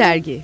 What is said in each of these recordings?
Dergi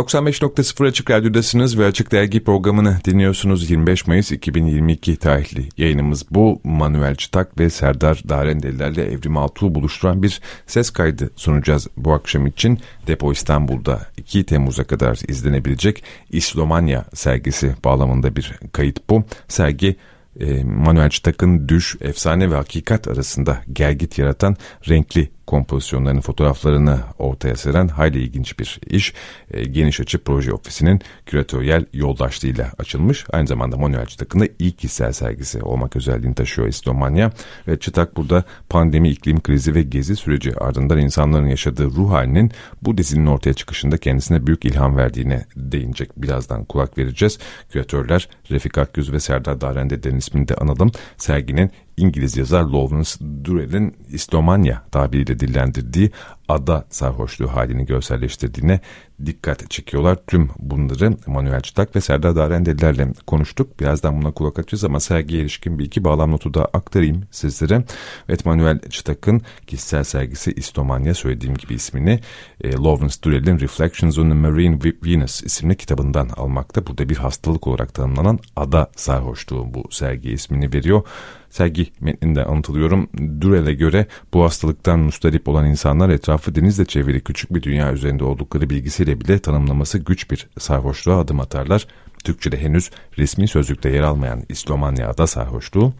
95.0 Açık Radyo'dasınız ve Açık Dergi programını dinliyorsunuz. 25 Mayıs 2022 tarihli yayınımız bu. Manuel Çıtak ve Serdar Darendelilerle Evrim Altuğ'u buluşturan bir ses kaydı sunacağız bu akşam için. Depo İstanbul'da 2 Temmuz'a kadar izlenebilecek İslomanya sergisi bağlamında bir kayıt bu. Sergi e, Manuel Çıtak'ın düş, efsane ve hakikat arasında gergit yaratan renkli kompozisyonlarının fotoğraflarını ortaya seren hayli ilginç bir iş. E, geniş açı proje ofisinin küratöryel yoldaşlığıyla açılmış. Aynı zamanda Manuel Çıtak'ın da ilk kişisel sergisi olmak özelliğini taşıyor İstomanya. Ve Çıtak burada pandemi, iklim krizi ve gezi süreci ardından insanların yaşadığı ruh halinin bu dizinin ortaya çıkışında kendisine büyük ilham verdiğine değinecek. Birazdan kulak vereceğiz. Küratörler Refik Akgüz ve Serdar Darendeder'in ismini de analım. Serginin İngiliz yazar Lawrence Durrell'in İstomanya tabiriyle dillendirdiği ada sarhoşluğu halini görselleştirdiğine dikkat çekiyorlar. Tüm bunları Manuel Çıtak ve Serdar Darendelilerle konuştuk. Birazdan buna kulak açacağız ama sergiye ilişkin bir iki bağlam notu da aktarayım sizlere. Evet Manuel Çıtak'ın kişisel sergisi İstomanya söylediğim gibi ismini e, Lawrence Durrell'in Reflections on the Marine Venus isimli kitabından almakta. Burada bir hastalık olarak tanımlanan ada sarhoşluğu bu sergi ismini veriyor. Sergi metninde anlatılıyorum. Durel'e göre bu hastalıktan mustarip olan insanlar etrafı denizle çevrili küçük bir dünya üzerinde oldukları bilgisiyle bile tanımlaması güç bir sarhoşluğa adım atarlar. Türkçe'de henüz resmi sözlükte yer almayan İslomanya'da sarhoşluğu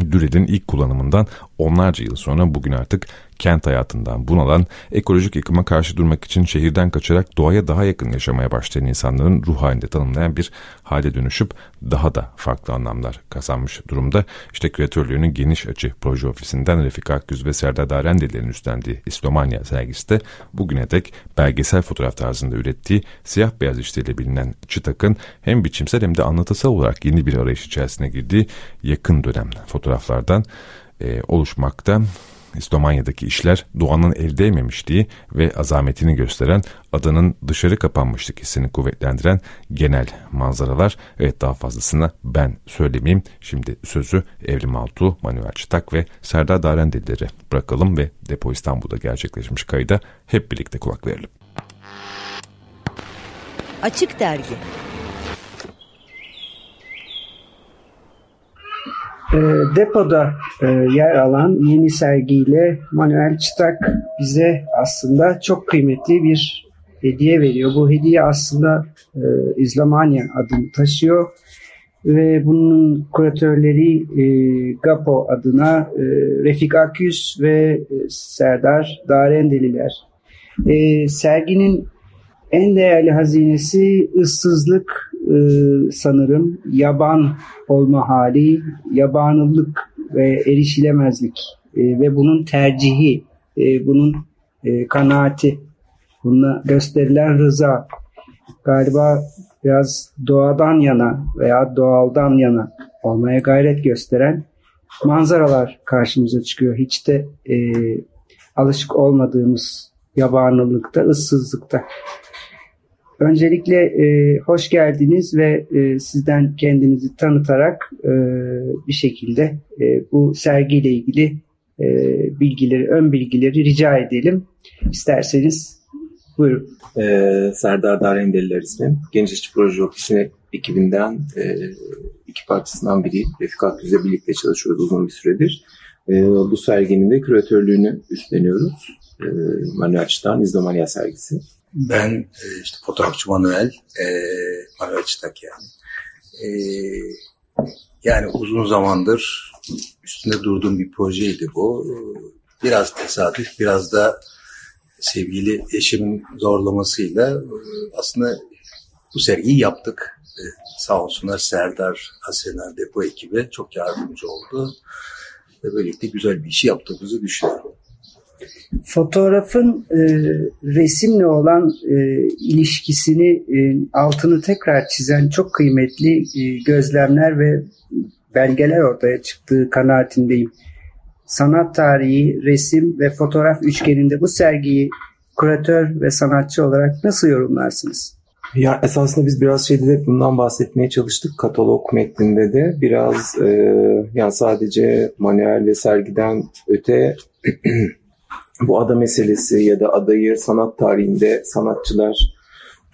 Dürel'in ilk kullanımından onlarca yıl sonra bugün artık kent hayatından bunalan, ekolojik yıkıma karşı durmak için şehirden kaçarak doğaya daha yakın yaşamaya başlayan insanların ruh halinde tanımlayan bir hale dönüşüp daha da farklı anlamlar kazanmış durumda. İşte küratörlüğünün geniş açı proje ofisinden Refik Akgüz ve Serdar Darendeli'nin üstlendiği İstomanya sergisi de bugüne dek belgesel fotoğraf tarzında ürettiği siyah beyaz işleriyle bilinen Çıtak'ın hem biçimsel hem de anlatısal olarak yeni bir arayış içerisine girdiği yakın dönem fotoğraflardan e, oluşmakta. İstomanya'daki işler doğanın el değmemişliği ve azametini gösteren adanın dışarı kapanmışlık hissini kuvvetlendiren genel manzaralar. Evet daha fazlasını ben söylemeyeyim. Şimdi sözü Evrim Altuğ, Manuel Çıtak ve Serdar Darendelileri bırakalım ve Depo İstanbul'da gerçekleşmiş kayda hep birlikte kulak verelim. Açık Dergi E, depoda e, yer alan yeni sergiyle Manuel Çıtak bize aslında çok kıymetli bir hediye veriyor. Bu hediye aslında e, İzlamanya adını taşıyor ve bunun kuratörleri e, GAPO adına e, Refik Akyüz ve e, Serdar Darendeliler. E, serginin en değerli hazinesi ıssızlık e, sanırım yaban olma hali, yabanılık ve erişilemezlik e, ve bunun tercihi, e, bunun e, kanaati, bununla gösterilen rıza galiba biraz doğadan yana veya doğaldan yana olmaya gayret gösteren manzaralar karşımıza çıkıyor. Hiç de e, alışık olmadığımız yabanılıkta, ıssızlıkta. Öncelikle e, hoş geldiniz ve e, sizden kendinizi tanıtarak e, bir şekilde e, bu sergiyle ilgili e, bilgileri, ön bilgileri rica edelim. İsterseniz buyurun. Ee, Serdar Darendeliler ismim. Genç İşçi Proje Ofisi ekibinden e, iki parçasından biriyim. Refik Akgüz'le birlikte çalışıyoruz uzun bir süredir. E, bu serginin de küratörlüğünü üstleniyoruz. E, Manuel Çıtan İzdomanya sergisi. Ben e, işte fotoğrafçı Manuel, e, Manuel Çıtak yani. E, yani uzun zamandır üstünde durduğum bir projeydi bu. Biraz tesadüf, biraz da sevgili eşimin zorlamasıyla e, aslında bu sergiyi yaptık. E, sağ olsunlar Serdar, Asena Depo ekibi çok yardımcı oldu. Ve böylelikle güzel bir işi yaptığımızı düşünüyorum. Fotoğrafın e, resimle olan e, ilişkisini e, altını tekrar çizen çok kıymetli e, gözlemler ve belgeler ortaya çıktığı kanaatindeyim. Sanat tarihi, resim ve fotoğraf üçgeninde bu sergiyi kuratör ve sanatçı olarak nasıl yorumlarsınız? Ya esasında biz biraz şeyde de bundan bahsetmeye çalıştık. Katalog metninde de biraz e, yani sadece manuel ve sergiden öte bu ada meselesi ya da adayı sanat tarihinde sanatçılar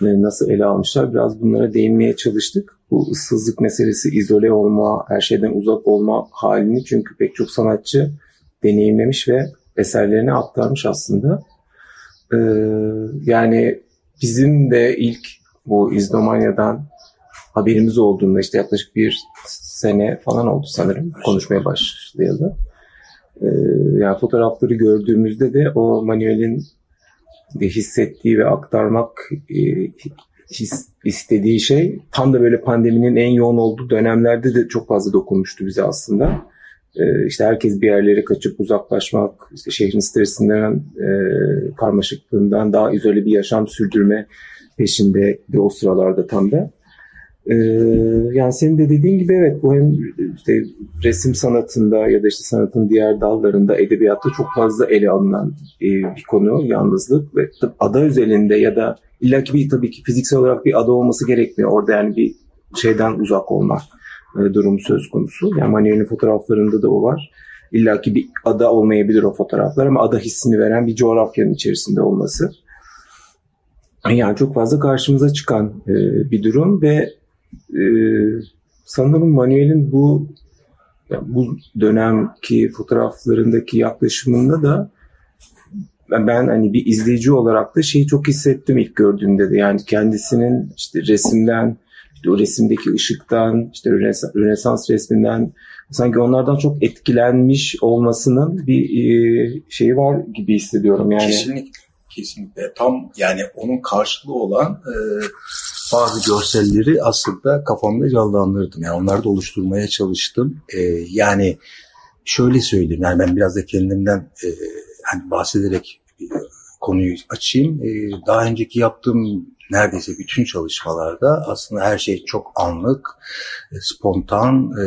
e, nasıl ele almışlar biraz bunlara değinmeye çalıştık. Bu ıssızlık meselesi, izole olma, her şeyden uzak olma halini çünkü pek çok sanatçı deneyimlemiş ve eserlerine aktarmış aslında. Ee, yani bizim de ilk bu İzdomanya'dan haberimiz olduğunda işte yaklaşık bir sene falan oldu sanırım konuşmaya başlayalı. Ee, yani fotoğrafları gördüğümüzde de o manuelin de hissettiği ve aktarmak e, his, istediği şey tam da böyle pandeminin en yoğun olduğu dönemlerde de çok fazla dokunmuştu bize aslında. Ee, işte herkes bir yerlere kaçıp uzaklaşmak, işte şehrin stresinden, e, karmaşıklığından daha izole bir yaşam sürdürme peşinde de o sıralarda tam da. Ee, yani senin de dediğin gibi evet bu hem işte resim sanatında ya da işte sanatın diğer dallarında edebiyatta çok fazla ele alınan e, bir konu yalnızlık ve ada özelinde ya da illaki bir tabii ki fiziksel olarak bir ada olması gerekmiyor. Orada yani bir şeyden uzak olmak e, durumu söz konusu. Yani Manuel'in fotoğraflarında da o var. İlla ki bir ada olmayabilir o fotoğraflar ama ada hissini veren bir coğrafyanın içerisinde olması. Yani çok fazla karşımıza çıkan e, bir durum ve e, sanırım Manuel'in bu yani bu dönemki fotoğraflarındaki yaklaşımında da ben, hani bir izleyici olarak da şeyi çok hissettim ilk gördüğümde de yani kendisinin işte resimden işte o resimdeki ışıktan işte Rönesans, Rönesans resminden sanki onlardan çok etkilenmiş olmasının bir e, şeyi var gibi hissediyorum yani. Kesinlikle. Kesinlikle. Tam yani onun karşılığı olan e, bazı görselleri aslında kafamda canlandırdım. Yani onları da oluşturmaya çalıştım. E, yani şöyle söyleyeyim. Yani ben biraz da kendimden e, hani bahsederek konuyu açayım. E, daha önceki yaptığım neredeyse bütün çalışmalarda aslında her şey çok anlık, e, spontan, e,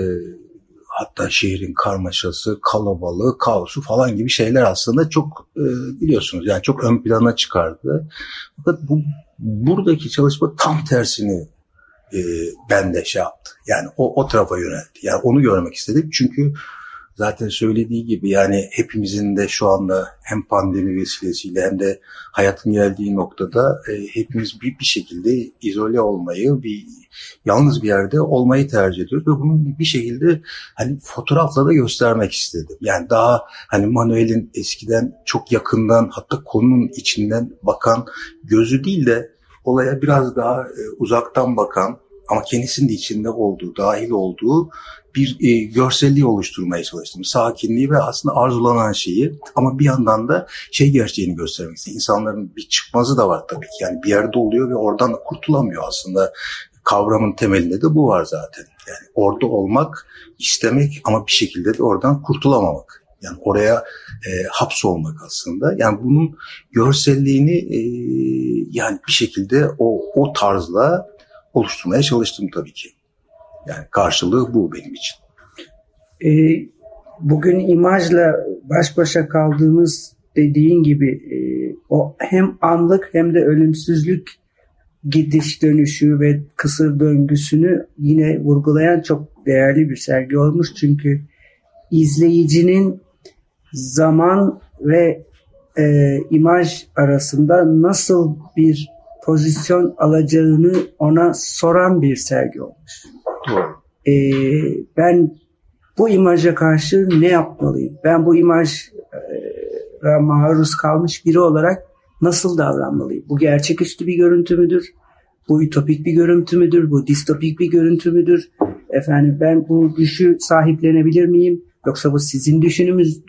hatta şehrin karmaşası, kalabalığı, kaosu falan gibi şeyler aslında çok e, biliyorsunuz yani çok ön plana çıkardı. Fakat bu buradaki çalışma tam tersini e, bende şey yaptı. Yani o, o tarafa yöneldi. Yani onu görmek istedim. Çünkü zaten söylediği gibi yani hepimizin de şu anda hem pandemi vesilesiyle hem de hayatın geldiği noktada e, hepimiz bir, bir şekilde izole olmayı, bir yalnız bir yerde olmayı tercih ediyoruz ve bunu bir şekilde hani fotoğrafla da göstermek istedim. Yani daha hani Manuel'in eskiden çok yakından hatta konunun içinden bakan gözü değil de olaya biraz daha e, uzaktan bakan ama kendisinin de içinde olduğu, dahil olduğu bir e, görselliği oluşturmaya çalıştım. Sakinliği ve aslında arzulanan şeyi ama bir yandan da şey gerçeğini göstermek istedim. İnsanların bir çıkmazı da var tabii ki. Yani bir yerde oluyor ve oradan da kurtulamıyor aslında. Kavramın temelinde de bu var zaten. Yani orada olmak, istemek ama bir şekilde de oradan kurtulamamak. Yani oraya e, hapsolmak aslında. Yani bunun görselliğini e, yani bir şekilde o, o tarzla oluşturmaya çalıştım tabii ki. Yani karşılığı bu benim için. E, bugün imajla baş başa kaldığımız dediğin gibi e, o hem anlık hem de ölümsüzlük gidiş dönüşü ve kısır döngüsünü yine vurgulayan çok değerli bir sergi olmuş. Çünkü izleyicinin zaman ve e, imaj arasında nasıl bir pozisyon alacağını ona soran bir sergi olmuş. E, ben bu imaja karşı ne yapmalıyım? Ben bu imaja maruz kalmış biri olarak nasıl davranmalıyım? Bu gerçeküstü bir görüntü müdür? Bu ütopik bir görüntü müdür? Bu distopik bir görüntü müdür? Efendim ben bu güçü sahiplenebilir miyim? Yoksa bu sizin düşünümüz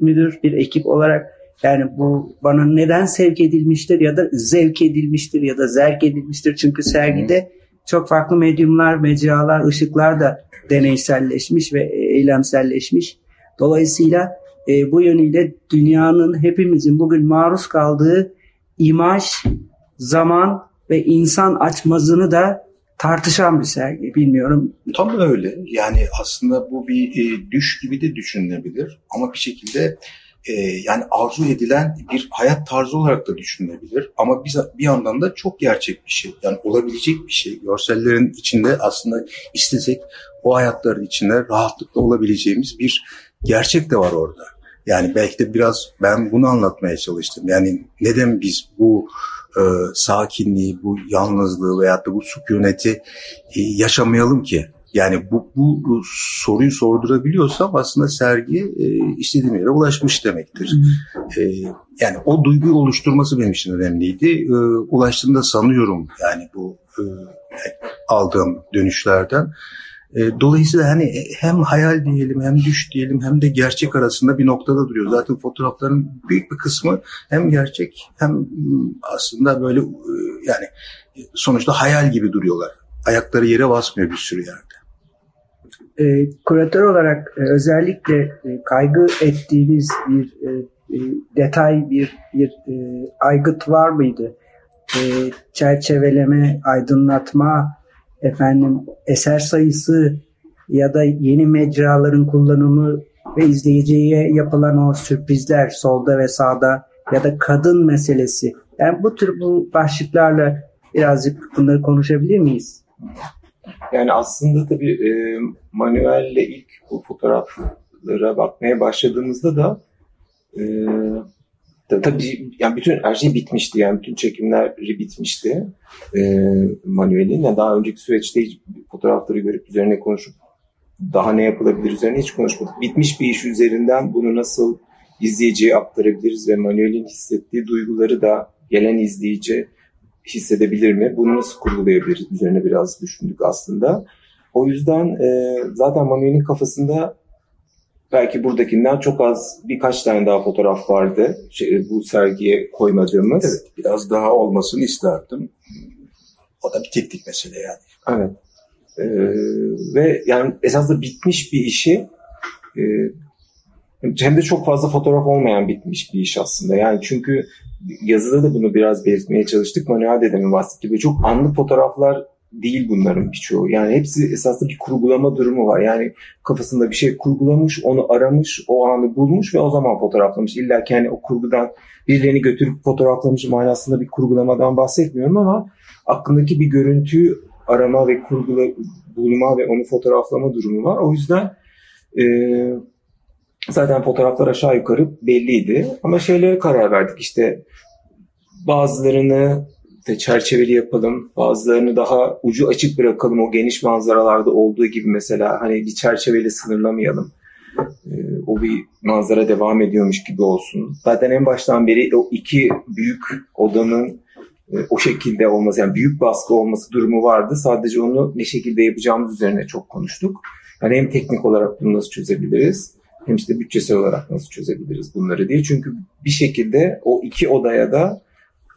müdür bir ekip olarak? Yani bu bana neden sevk edilmiştir ya da zevk edilmiştir ya da zerk edilmiştir. Çünkü sergide çok farklı medyumlar, mecralar, ışıklar da deneyselleşmiş ve eylemselleşmiş. Dolayısıyla e, bu yönüyle dünyanın hepimizin bugün maruz kaldığı imaj, zaman ve insan açmazını da tartışan bir sergi. Bilmiyorum. Tam öyle. Yani aslında bu bir e, düş gibi de düşünülebilir. Ama bir şekilde e, yani arzu edilen bir hayat tarzı olarak da düşünülebilir. Ama bir, bir yandan da çok gerçek bir şey. Yani olabilecek bir şey. Görsellerin içinde aslında istesek o hayatların içinde rahatlıkla olabileceğimiz bir gerçek de var orada. Yani belki de biraz ben bunu anlatmaya çalıştım. Yani neden biz bu e, sakinliği, bu yalnızlığı veyahut da bu sükuneti e, yaşamayalım ki? Yani bu, bu, bu soruyu sordurabiliyorsam aslında sergi e, istediğim yere ulaşmış demektir. E, yani o duyguyu oluşturması benim için önemliydi. E, ulaştığında sanıyorum yani bu e, aldığım dönüşlerden. E, dolayısıyla hani hem hayal diyelim hem düş diyelim hem de gerçek arasında bir noktada duruyor. Zaten fotoğrafların büyük bir kısmı hem gerçek hem aslında böyle e, yani sonuçta hayal gibi duruyorlar. Ayakları yere basmıyor bir sürü yerde. E, kuratör olarak e, özellikle e, kaygı ettiğiniz bir e, e, detay, bir, bir e, aygıt var mıydı? E, çerçeveleme, aydınlatma, efendim eser sayısı ya da yeni mecraların kullanımı ve izleyiciye yapılan o sürprizler solda ve sağda ya da kadın meselesi. Yani bu tür bu başlıklarla birazcık bunları konuşabilir miyiz? Yani aslında tabii e, Manuel'le ilk bu fotoğraflara bakmaya başladığımızda da e, tabii yani bütün her şey bitmişti yani bütün çekimler bitmişti e, Manuel'in. Yani daha önceki süreçte hiç fotoğrafları görüp üzerine konuşup daha ne yapılabilir üzerine hiç konuşmadık. Bitmiş bir iş üzerinden bunu nasıl izleyiciye aktarabiliriz ve Manuel'in hissettiği duyguları da gelen izleyici hissedebilir mi? Bunu nasıl kurgulayabiliriz? Üzerine biraz düşündük aslında. O yüzden e, zaten Manuel'in kafasında belki buradakinden çok az birkaç tane daha fotoğraf vardı. Şey, bu sergiye koymadığımız. Evet, biraz daha olmasını isterdim. O da bir teknik mesele yani. Evet. Ee, ve yani esasında bitmiş bir işi e, hem de çok fazla fotoğraf olmayan bitmiş bir iş aslında. Yani çünkü yazıda da bunu biraz belirtmeye çalıştık. Manuel dedemin bahsettiği gibi çok anlık fotoğraflar değil bunların birçoğu. Yani hepsi esasında bir kurgulama durumu var. Yani kafasında bir şey kurgulamış, onu aramış, o anı bulmuş ve o zaman fotoğraflamış. İlla ki hani o kurgudan birilerini götürüp fotoğraflamış manasında bir kurgulamadan bahsetmiyorum ama aklındaki bir görüntüyü arama ve kurgula, bulma ve onu fotoğraflama durumu var. O yüzden e, zaten fotoğraflar aşağı yukarı belliydi. Ama şeylere karar verdik işte bazılarını işte çerçeveli yapalım. Bazılarını daha ucu açık bırakalım. O geniş manzaralarda olduğu gibi mesela hani bir çerçeveyle sınırlamayalım. Ee, o bir manzara devam ediyormuş gibi olsun. Zaten en baştan beri o iki büyük odanın e, o şekilde olması yani büyük baskı olması durumu vardı. Sadece onu ne şekilde yapacağımız üzerine çok konuştuk. Yani hem teknik olarak bunu nasıl çözebiliriz hem işte bütçesel olarak nasıl çözebiliriz bunları diye. Çünkü bir şekilde o iki odaya da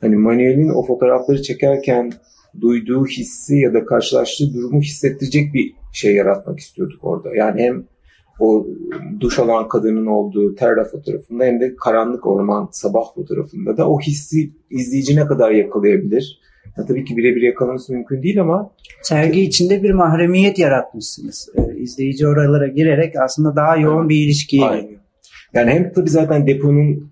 hani Manuel'in o fotoğrafları çekerken duyduğu hissi ya da karşılaştığı durumu hissettirecek bir şey yaratmak istiyorduk orada. Yani hem o duş alan kadının olduğu terra fotoğrafında hem de karanlık orman sabah fotoğrafında da o hissi izleyici ne kadar yakalayabilir? Ya tabii ki birebir yakalaması mümkün değil ama sergi içinde bir mahremiyet yaratmışsınız. Ee, izleyici oralara girerek aslında daha yoğun bir ilişkiye giriyor. Yani hem tabii zaten deponun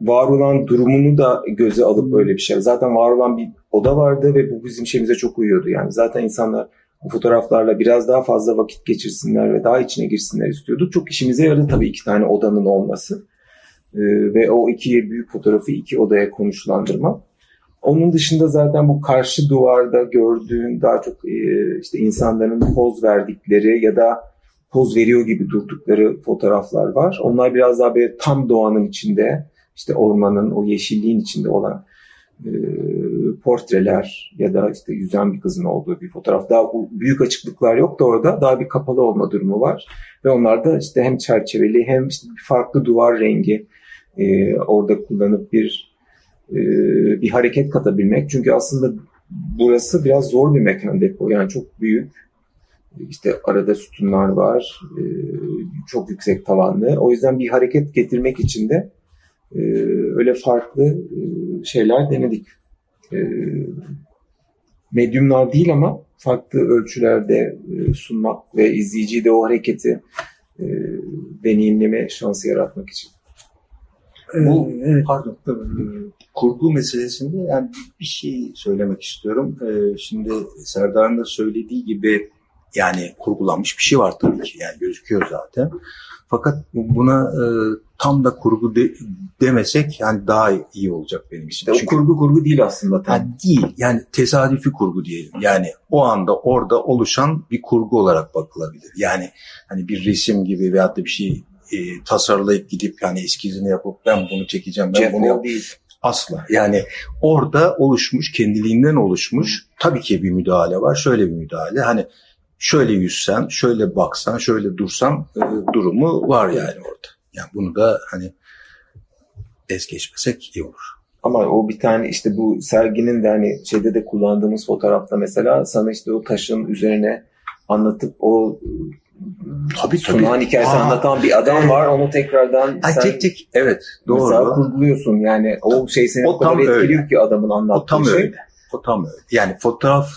var olan durumunu da göze alıp böyle bir şey. Zaten var olan bir oda vardı ve bu bizim şeyimize çok uyuyordu. Yani zaten insanlar bu fotoğraflarla biraz daha fazla vakit geçirsinler ve daha içine girsinler istiyorduk. Çok işimize yaradı tabii iki tane odanın olması. Ee, ve o iki büyük fotoğrafı iki odaya konuşlandırma. Onun dışında zaten bu karşı duvarda gördüğün daha çok e, işte insanların poz verdikleri ya da poz veriyor gibi durdukları fotoğraflar var. Onlar biraz daha böyle tam doğanın içinde işte ormanın o yeşilliğin içinde olan e, portreler ya da işte yüzen bir kızın olduğu bir fotoğraf. Daha büyük açıklıklar yok da orada daha bir kapalı olma durumu var. Ve onlar da işte hem çerçeveli hem işte farklı duvar rengi e, orada kullanıp bir e, bir hareket katabilmek. Çünkü aslında burası biraz zor bir mekan depo. Yani çok büyük. İşte arada sütunlar var. E, çok yüksek tavanlı. O yüzden bir hareket getirmek için de e, öyle farklı şeyler denedik. Medyumlar değil ama farklı ölçülerde sunmak ve izleyiciyi de o hareketi deneyimleme şansı yaratmak için. Bu evet. pardon kurgu meselesinde yani bir şey söylemek istiyorum. Ee, şimdi Serdar'ın da söylediği gibi yani kurgulanmış bir şey var tabii ki yani gözüküyor zaten. Fakat buna e, tam da kurgu de, demesek yani daha iyi olacak benim için. Çünkü, o kurgu kurgu değil aslında. Tam. Yani değil yani tesadüfi kurgu diyelim. Yani o anda orada oluşan bir kurgu olarak bakılabilir. Yani hani bir resim gibi veyahut da bir şey e, tasarlayıp gidip yani eskizini yapıp ben bunu çekeceğim ben Jeff bunu yap- değil. Asla. Yani orada oluşmuş, kendiliğinden oluşmuş tabii ki bir müdahale var. Şöyle bir müdahale. Hani şöyle yüzsen, şöyle baksan, şöyle dursan e, durumu var yani orada. Yani bunu da hani es geçmesek iyi olur. Ama o bir tane işte bu serginin de hani şeyde de kullandığımız fotoğrafta mesela sana işte o taşın üzerine anlatıp o tabii, sunağın tabii. hikayesi Aa, anlatan bir adam evet. var. Onu tekrardan Ay, sen tek tek evet doğru. Mesela kurguluyorsun yani o şey seni o, o kadar etkiliyor öyle. ki adamın anlattığı o tam şey. Öyle. O tam öyle. Yani fotoğraf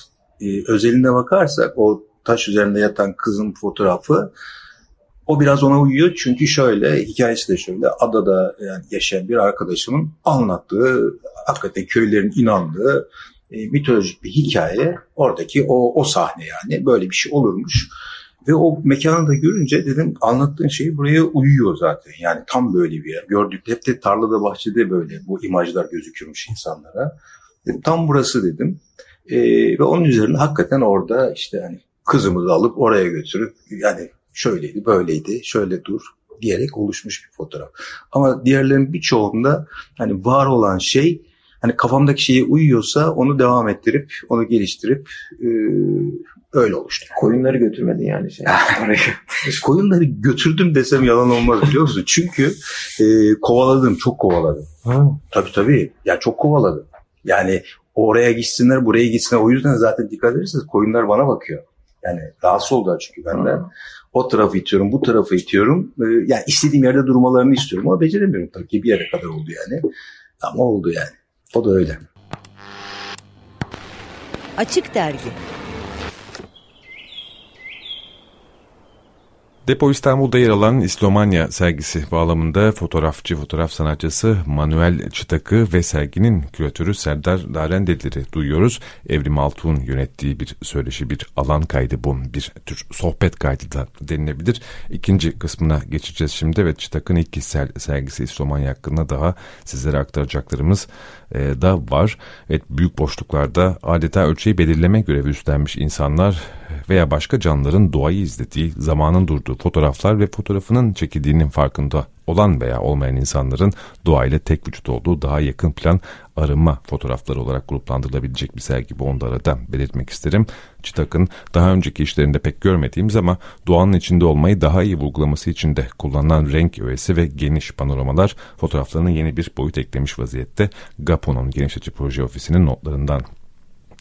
e, özelinde bakarsak o taş üzerinde yatan kızın fotoğrafı o biraz ona uyuyor çünkü şöyle hikayesi de şöyle adada yani yaşayan bir arkadaşımın anlattığı hakikaten köylerin inandığı e, mitolojik bir hikaye oradaki o o sahne yani böyle bir şey olurmuş. Ve o mekanı da görünce dedim anlattığın şey buraya uyuyor zaten. Yani tam böyle bir yer. Gördük hep de tarlada bahçede böyle bu imajlar gözükürmüş insanlara. Dedim, tam burası dedim. Ee, ve onun üzerine hakikaten orada işte hani kızımızı alıp oraya götürüp yani şöyleydi böyleydi şöyle dur diyerek oluşmuş bir fotoğraf. Ama diğerlerinin birçoğunda hani var olan şey hani kafamdaki şeye uyuyorsa onu devam ettirip onu geliştirip e, öyle oluştu. Koyunları götürmedin yani şey. Koyunları götürdüm desem yalan olmaz biliyor musun? Çünkü e, kovaladım, çok kovaladım. Ha. Tabii tabii. Ya çok kovaladım. Yani oraya gitsinler, buraya gitsinler. O yüzden zaten dikkat ederseniz koyunlar bana bakıyor. Yani rahatsız oldular çünkü benden. Ha. O tarafı itiyorum, bu tarafı itiyorum. Ee, yani istediğim yerde durmalarını istiyorum ama beceremiyorum tabii ki bir yere kadar oldu yani. Ama oldu yani. O da öyle. Açık Dergi Depo İstanbul'da yer alan İslomanya sergisi bağlamında fotoğrafçı, fotoğraf sanatçısı Manuel Çıtak'ı ve serginin küratörü Serdar Darendeli'leri duyuyoruz. Evrim Altuğ'un yönettiği bir söyleşi, bir alan kaydı bu, bir tür sohbet kaydı da denilebilir. İkinci kısmına geçeceğiz şimdi ve Çıtak'ın ilk kişisel sergisi İslomanya hakkında daha sizlere aktaracaklarımız e, da var. Evet, büyük boşluklarda adeta ölçeği belirleme görevi üstlenmiş insanlar veya başka canlıların doğayı izlediği, zamanın durduğu fotoğraflar ve fotoğrafının çekildiğinin farkında olan veya olmayan insanların doğayla tek vücut olduğu daha yakın plan arınma fotoğrafları olarak gruplandırılabilecek bir sergi bu onu da belirtmek isterim. Çıtak'ın daha önceki işlerinde pek görmediğimiz ama doğanın içinde olmayı daha iyi vurgulaması için de kullanılan renk öğesi ve geniş panoramalar fotoğraflarına yeni bir boyut eklemiş vaziyette. Gapo'nun geniş açı proje ofisinin notlarından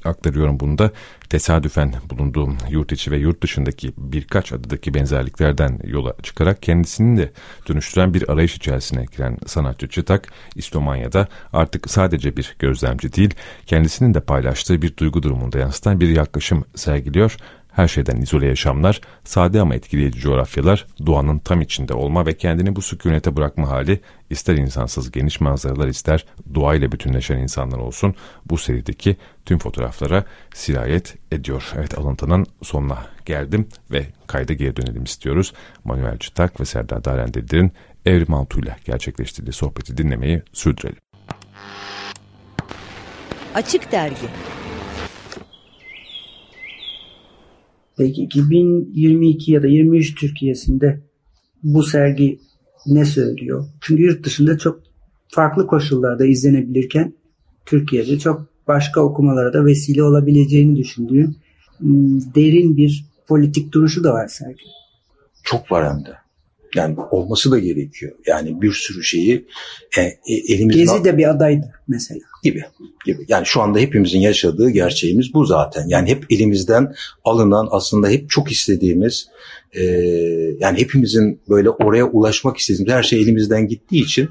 aktarıyorum bunu da. Tesadüfen bulunduğum yurt içi ve yurt dışındaki birkaç adadaki benzerliklerden yola çıkarak kendisini de dönüştüren bir arayış içerisine giren sanatçı Çıtak, İstomanya'da artık sadece bir gözlemci değil, kendisinin de paylaştığı bir duygu durumunda yansıtan bir yaklaşım sergiliyor her şeyden izole yaşamlar, sade ama etkileyici coğrafyalar, doğanın tam içinde olma ve kendini bu sükunete bırakma hali, ister insansız geniş manzaralar ister doğayla bütünleşen insanlar olsun, bu serideki tüm fotoğraflara sirayet ediyor. Evet alıntının sonuna geldim ve kayda geri dönelim istiyoruz. Manuel Çıtak ve Serdar Darendeli'nin Evrim Altuğ ile gerçekleştirdiği sohbeti dinlemeyi sürdürelim. Açık Dergi Peki 2022 ya da 23 Türkiye'sinde bu sergi ne söylüyor? Çünkü yurt dışında çok farklı koşullarda izlenebilirken Türkiye'de çok başka okumalara da vesile olabileceğini düşündüğüm hmm, derin bir politik duruşu da var sergi. Çok var hem de. Yani olması da gerekiyor. Yani bir sürü şeyi e, e, elimizden... Gezi de bir adaydı mesela. Gibi, gibi. Yani şu anda hepimizin yaşadığı gerçeğimiz bu zaten. Yani hep elimizden alınan aslında hep çok istediğimiz e, yani hepimizin böyle oraya ulaşmak istediğimiz her şey elimizden gittiği için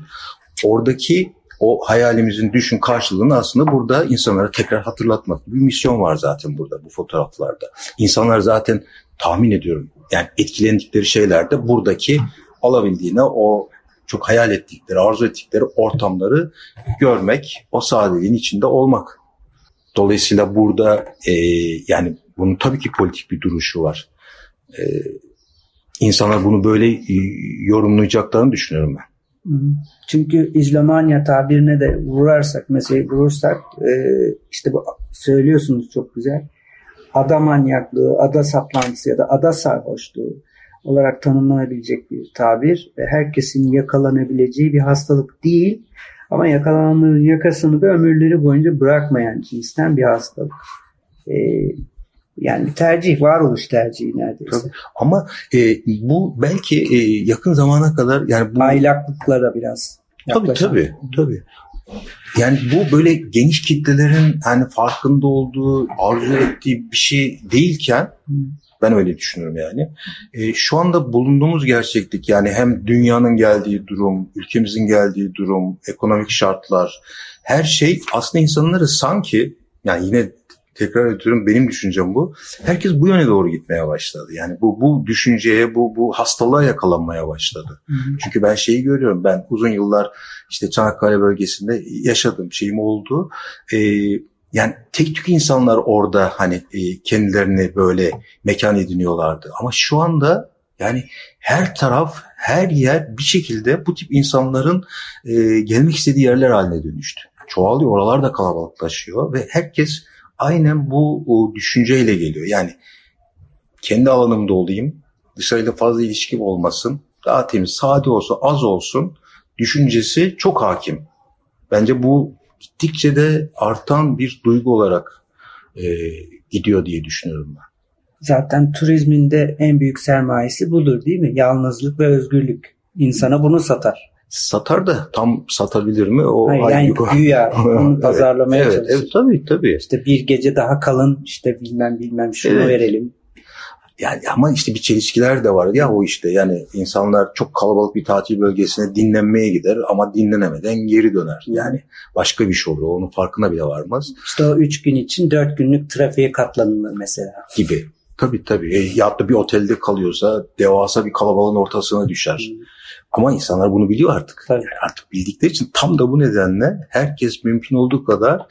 oradaki o hayalimizin düşün karşılığını aslında burada insanlara tekrar hatırlatmak. Bir misyon var zaten burada bu fotoğraflarda. İnsanlar zaten tahmin ediyorum yani etkilendikleri şeyler de buradaki alabildiğine o çok hayal ettikleri, arzu ettikleri ortamları görmek, o sadeliğin içinde olmak. Dolayısıyla burada e, yani bunun tabii ki politik bir duruşu var. E, insanlar bunu böyle yorumlayacaklarını düşünüyorum ben. Çünkü İzlamanya tabirine de vurarsak, mesela vurursak e, işte bu söylüyorsunuz çok güzel. Ada manyaklığı, ada saplantısı ya da ada sarhoşluğu olarak tanımlanabilecek bir tabir. Ve herkesin yakalanabileceği bir hastalık değil. Ama yakalananların yakasını da ömürleri boyunca bırakmayan cinsten bir hastalık. Ee, yani tercih, varoluş tercihi neredeyse. Tabii. Ama e, bu belki e, yakın zamana kadar yani bu aylaklıklara biraz. Tabii tabii tabii. Yani bu böyle geniş kitlelerin hani farkında olduğu, arzu ettiği bir şey değilken ben öyle düşünüyorum yani. E, şu anda bulunduğumuz gerçeklik yani hem dünyanın geldiği durum, ülkemizin geldiği durum, ekonomik şartlar, her şey aslında insanları sanki yani yine tekrar ediyorum benim düşüncem bu. Herkes bu yöne doğru gitmeye başladı. Yani bu bu düşünceye, bu bu hastalığa yakalanmaya başladı. Hı hı. Çünkü ben şeyi görüyorum. Ben uzun yıllar işte Çanakkale bölgesinde yaşadım. Şeyim oldu. Ee, yani tek tük insanlar orada hani e, kendilerini böyle mekan ediniyorlardı. Ama şu anda yani her taraf, her yer bir şekilde bu tip insanların e, gelmek istediği yerler haline dönüştü. Çoğalıyor, oralar da kalabalıklaşıyor ve herkes aynen bu o, düşünceyle geliyor. Yani kendi alanımda olayım, dışarıyla fazla ilişkim olmasın, daha temiz, sade olsun, az olsun düşüncesi çok hakim. Bence bu gittikçe de artan bir duygu olarak e, gidiyor diye düşünüyorum ben. Zaten turizmin de en büyük sermayesi budur değil mi? Yalnızlık ve özgürlük. İnsana bunu satar satar da tam satabilir mi? O Hayır, yani güya onu pazarlamaya evet, çalışır. Evet, tabii tabii. İşte bir gece daha kalın işte bilmem bilmem şunu evet. verelim. Yani ama işte bir çelişkiler de var ya o işte yani insanlar çok kalabalık bir tatil bölgesine dinlenmeye gider ama dinlenemeden geri döner. Yani başka bir şey olur. Onun farkına bile varmaz. İşte o üç gün için dört günlük trafiğe katlanılır mesela. Gibi. Tabii tabii. E, ya da bir otelde kalıyorsa devasa bir kalabalığın ortasına düşer. Hmm. Ama insanlar bunu biliyor artık. Tabii. Yani artık bildikleri için tam da bu nedenle herkes mümkün olduğu kadar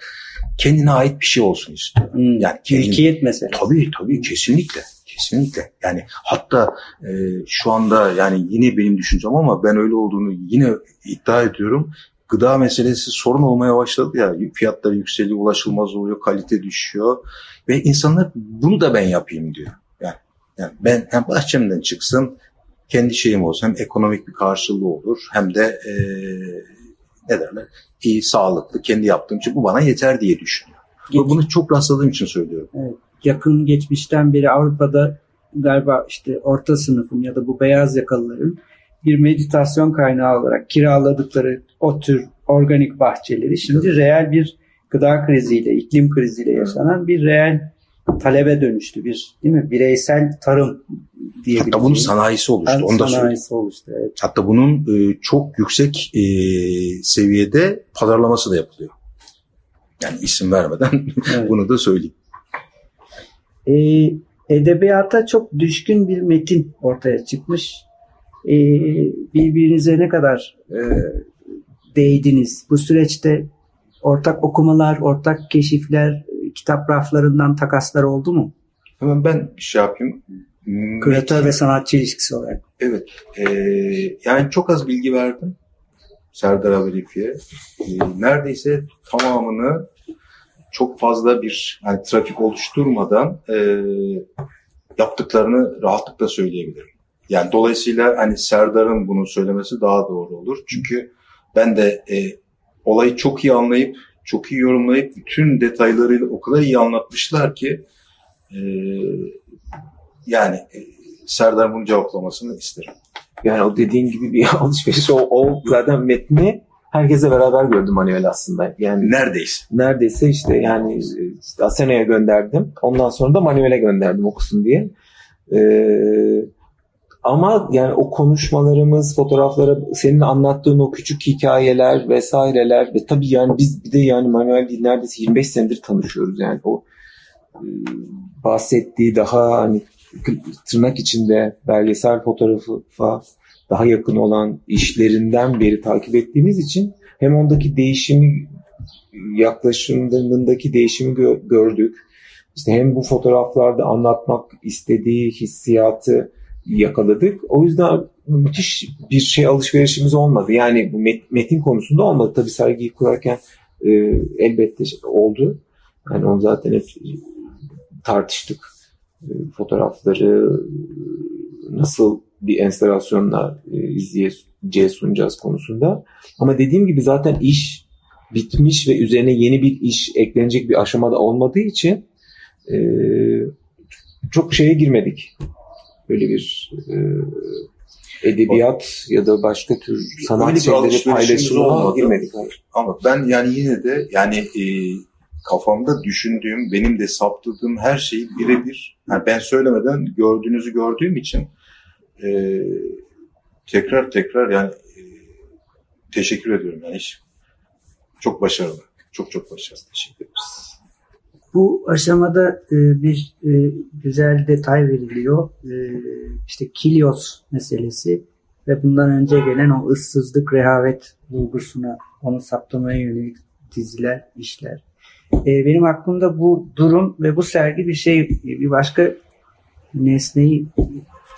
kendine ait bir şey olsun istiyor. Hmm. Yani kendin, mesela. Tabii tabii kesinlikle. Kesinlikle. Yani hatta e, şu anda yani yine benim düşüncem ama ben öyle olduğunu yine iddia ediyorum. Gıda meselesi sorun olmaya başladı ya. Fiyatlar yükseliyor, ulaşılmaz oluyor, kalite düşüyor. Ve insanlar bunu da ben yapayım diyor. Yani, yani ben hem bahçemden çıksın kendi şeyim olsun. Hem ekonomik bir karşılığı olur hem de e, ne derler iyi, sağlıklı, kendi yaptığım için bu bana yeter diye düşünüyorum. Geç. Bunu çok rastladığım için söylüyorum. Evet. Yakın geçmişten beri Avrupa'da galiba işte orta sınıfın ya da bu beyaz yakalıların bir meditasyon kaynağı olarak kiraladıkları o tür organik bahçeleri şimdi reel bir gıda kriziyle, iklim kriziyle yaşanan bir reel talebe dönüştü. Bir değil mi? Bireysel tarım diyebiliriz. Hatta bunun sanayisi oluştu. Yani onu da sanayisi oluştu. Evet. Hatta bunun e, çok yüksek e, seviyede pazarlaması da yapılıyor. Yani isim vermeden evet. bunu da söyleyeyim. E, edebiyata çok düşkün bir metin ortaya çıkmış. E, birbirinize ne kadar e, değdiniz? Bu süreçte ortak okumalar, ortak keşifler, kitap raflarından takaslar oldu mu? Hemen ben şey yapayım. Küratör ve sanatçı ilişkisi olarak. Evet. E, yani çok az bilgi verdim. Serdar Abelifi'ye. E, neredeyse tamamını çok fazla bir yani trafik oluşturmadan e, yaptıklarını rahatlıkla söyleyebilirim. Yani dolayısıyla hani Serdar'ın bunu söylemesi daha doğru olur. Çünkü ben de e, olayı çok iyi anlayıp, çok iyi yorumlayıp bütün detaylarıyla o kadar iyi anlatmışlar ki e, yani e, Serdar bunu cevaplamasını isterim. Yani o dediğin gibi bir alışveriş o, o zaten metni herkese beraber gördüm manuel aslında. Yani neredeyse. Neredeyse işte yani işte Asena'ya gönderdim. Ondan sonra da manuele gönderdim okusun diye. Ee, ama yani o konuşmalarımız, fotoğraflara senin anlattığın o küçük hikayeler vesaireler ve tabii yani biz bir de yani Manuel değil neredeyse 25 senedir tanışıyoruz yani o e, bahsettiği daha hani tırnak içinde belgesel fotoğrafı daha yakın olan işlerinden beri takip ettiğimiz için hem ondaki değişimi yaklaşımındaki değişimi gö- gördük. İşte hem bu fotoğraflarda anlatmak istediği hissiyatı yakaladık. O yüzden müthiş bir şey alışverişimiz olmadı. Yani bu metin konusunda olmadı. Tabii sergiyi kurarken e, elbette oldu. Yani onu zaten hep tartıştık. E, fotoğrafları nasıl bir enstalasyonla e, izleyeceğiz sunacağız konusunda. Ama dediğim gibi zaten iş bitmiş ve üzerine yeni bir iş eklenecek bir aşamada olmadığı için e, çok şeye girmedik. Böyle bir e, edebiyat ya da başka tür sanat şeyleri paylaşımına girmedik. Hayır. Ama ben yani yine de yani e, kafamda düşündüğüm, benim de saptadığım her şeyi birebir yani ben söylemeden gördüğünüzü gördüğüm için e, tekrar tekrar yani e, teşekkür ediyorum. Yani iş çok başarılı. Çok çok başarılı. Teşekkür ederiz. Bu aşamada e, bir e, güzel detay veriliyor. E, işte Kilios meselesi ve bundan önce gelen o ıssızlık, rehavet bulgusuna, onu saptamaya yönelik diziler, işler. E, benim aklımda bu durum ve bu sergi bir şey, bir başka nesneyi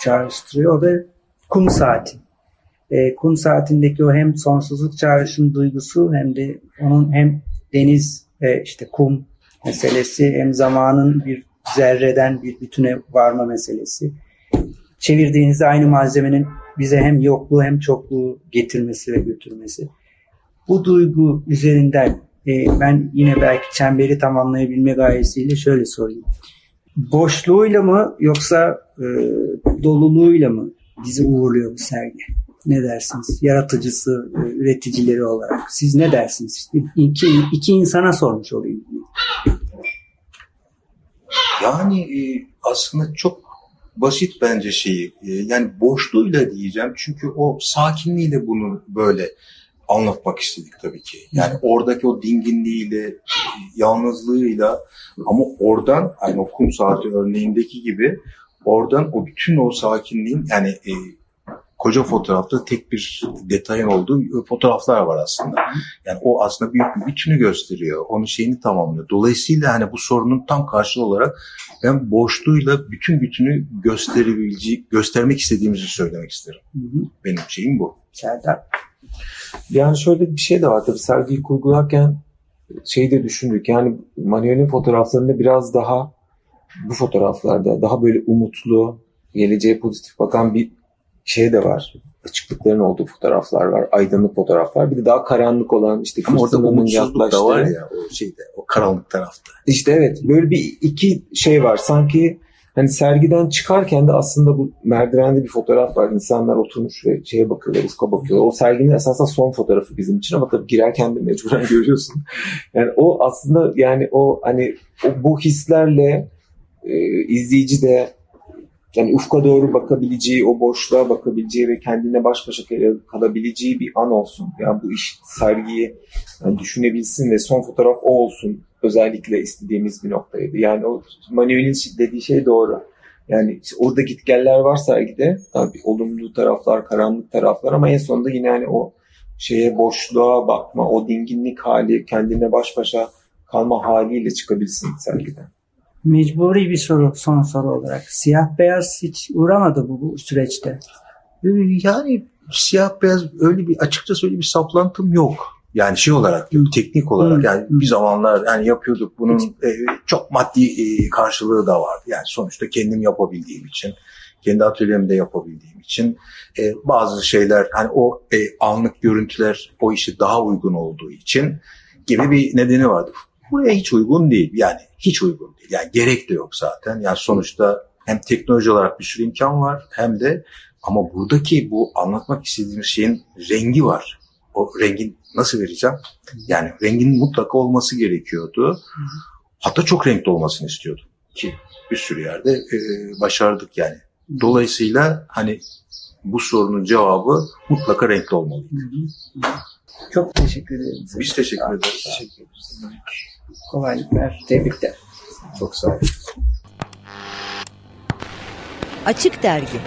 çağrıştırıyor ve kum saati. E, kum saatindeki o hem sonsuzluk çağrışım duygusu hem de onun hem deniz ve işte kum meselesi hem zamanın bir zerreden bir bütüne varma meselesi. Çevirdiğinizde aynı malzemenin bize hem yokluğu hem çokluğu getirmesi ve götürmesi. Bu duygu üzerinden e, ben yine belki çemberi tamamlayabilme gayesiyle şöyle sorayım. Boşluğuyla mı yoksa e, doluluğuyla mı bizi uğurluyor bu sergi? Ne dersiniz? Yaratıcısı, e, üreticileri olarak. Siz ne dersiniz? İki, iki insana sormuş olayım. Yani e, aslında çok basit bence şeyi. E, yani boşluğuyla diyeceğim. Çünkü o sakinliğiyle bunu böyle anlatmak istedik tabii ki. Yani oradaki o dinginliğiyle, yalnızlığıyla ama oradan aynı o kum saati örneğindeki gibi oradan o bütün o sakinliğin yani e, koca fotoğrafta tek bir detayın olduğu fotoğraflar var aslında. Yani o aslında büyük bir bütünü gösteriyor. Onun şeyini tamamlıyor. Dolayısıyla hani bu sorunun tam karşılığı olarak ben boşluğuyla bütün bütünü gösterebileceği, göstermek istediğimizi söylemek isterim. Benim şeyim bu. Serdar. Yani şöyle bir şey de var tabii sergiyi kurgularken şeyi de düşündük. Yani Manuel'in fotoğraflarında biraz daha bu fotoğraflarda daha böyle umutlu, geleceğe pozitif bakan bir şey de var. Açıklıkların olduğu fotoğraflar var. Aydınlık fotoğraflar. Bir de daha karanlık olan işte Ama orada umutsuzluk da var ya o şeyde o karanlık tarafta. İşte evet böyle bir iki şey var. Sanki hani sergiden çıkarken de aslında bu merdivende bir fotoğraf var. İnsanlar oturmuş ve şeye bakıyorlar, ufka bakıyorlar. O serginin esasında son fotoğrafı bizim için ama tabii girerken de mecburen görüyorsun. Yani o aslında yani o hani o, bu hislerle e, izleyici de yani ufka doğru bakabileceği, o boşluğa bakabileceği ve kendine baş başa kalabileceği bir an olsun. Yani bu iş sergiyi yani düşünebilsin ve son fotoğraf o olsun özellikle istediğimiz bir noktaydı. Yani o Manuel'in dediği şey doğru. Yani işte orada gitgeller var sergide. Tabii olumlu taraflar, karanlık taraflar ama en sonunda yine hani o şeye boşluğa bakma, o dinginlik hali, kendine baş başa kalma haliyle çıkabilsin sergiden. Mecburi bir soru son soru olarak. Siyah beyaz hiç uğramadı bu, bu süreçte. Ee, yani siyah beyaz öyle bir açıkçası öyle bir saplantım yok. Yani şey olarak yok, teknik olarak yani bir zamanlar yani yapıyorduk bunun e, çok maddi e, karşılığı da vardı. Yani sonuçta kendim yapabildiğim için, kendi atölyemde yapabildiğim için e, bazı şeyler hani o e, anlık görüntüler o işe daha uygun olduğu için gibi bir nedeni vardı. Buraya hiç uygun değil. Yani hiç uygun değil. Yani gerek de yok zaten. Yani sonuçta hem teknoloji olarak bir sürü imkan var hem de ama buradaki bu anlatmak istediğimiz şeyin rengi var. O rengin nasıl vereceğim? Yani rengin mutlaka olması gerekiyordu. Hatta çok renkli olmasını istiyordum ki bir sürü yerde e, başardık yani. Dolayısıyla hani bu sorunun cevabı mutlaka renkli olmalı. Çok teşekkür ederim. Biz teşekkür ederiz. Teşekkür ederiz. Kolaylıklar, tebrikler. Çok sağ olun. Açık Dergi